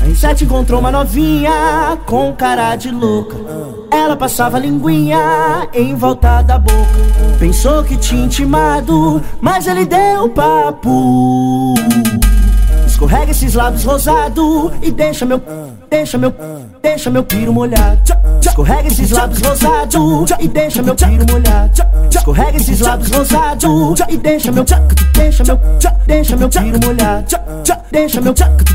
A Inset encontrou uma novinha com cara de louca. Ela passava linguinha em volta da boca. Pensou que tinha intimado, mas ele deu papo. Escorrega esses lábios rosado e deixa meu, deixa meu, deixa meu piro molhado. Escorrega esses lábios rosado e deixa meu piro molhado. Escorrega esses lábios rosado e deixa meu, deixa meu, deixa meu piro molhado. Deixa meu,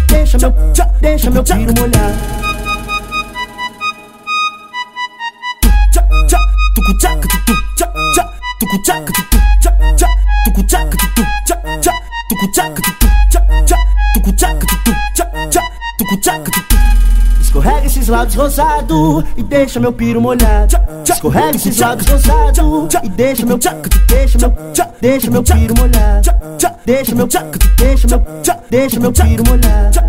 deixa meu, deixa meu piro molhado. Tuku chaka tu tu cha cha Tuku chaka tu tu cha cha Tuku chaka tu tu Escorrega esses lábios rosados e deixa meu piro molhado. Escorrega esses lábios rosados e deixa meu, deixa meu, deixa meu piro molhado. Deixa meu, deixa meu, deixa meu piro molhado.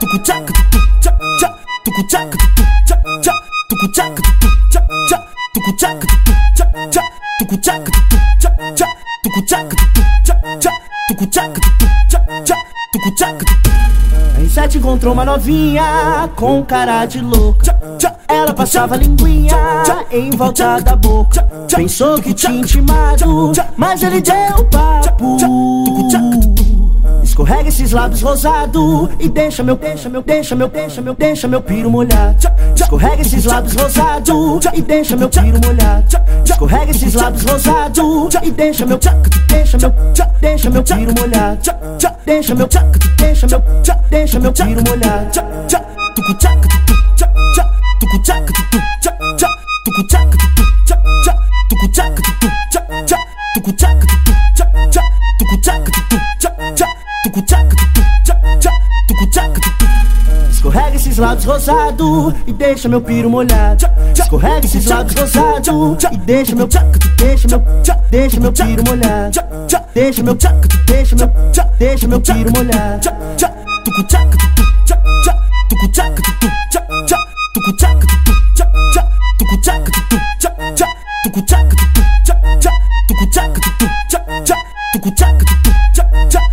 Tucu-tchaca, tucu-tchaca, tucu-tchaca, tucu-tchaca, tucu-tchaca, tucu-tchaca, tucu-tchaca, A R7 encontrou uma novinha com cara de louca. Ela passava linguinha em volta da boca. Pensou que tinha intimado, mas ele deu papo. Escorrega esses lábios rosados e deixa meu, deixa meu, deixa meu, deixa meu, deixa meu piro molhado. Escorrega esses lábios rosados e deixa meu piro molhado. Escorrega esses lábios rosados e deixa meu, deixa meu, deixa meu piro molhado. Deixa meu, deixa meu, deixa meu piro molhado. Tucu-tchaca, tucu-tchaca, tucu-tchaca, tucu-tchaca, tucu-tchaca, tucu-tchaca, tucu-tchaca, tucu-tchaca, tucu-tchaca, tucu-tchaca, tucu-tchaca, tucu-tchaca, esses lábios rosado e deixa meu piro molhado. Escorrega esses lábios rosado e deixa meu deixa meu deixa meu piro molhado. Deixa meu deixa meu deixa meu piro molhado. Tu tchaca tu tchaca tucu tchaca tucu tchaca tucu tchaca tu, tchaca tu tchaca tucu tchaca tucu tchaca tucu tchaca tu, tchaca tu tchaca tucu tchaca tucu tchaca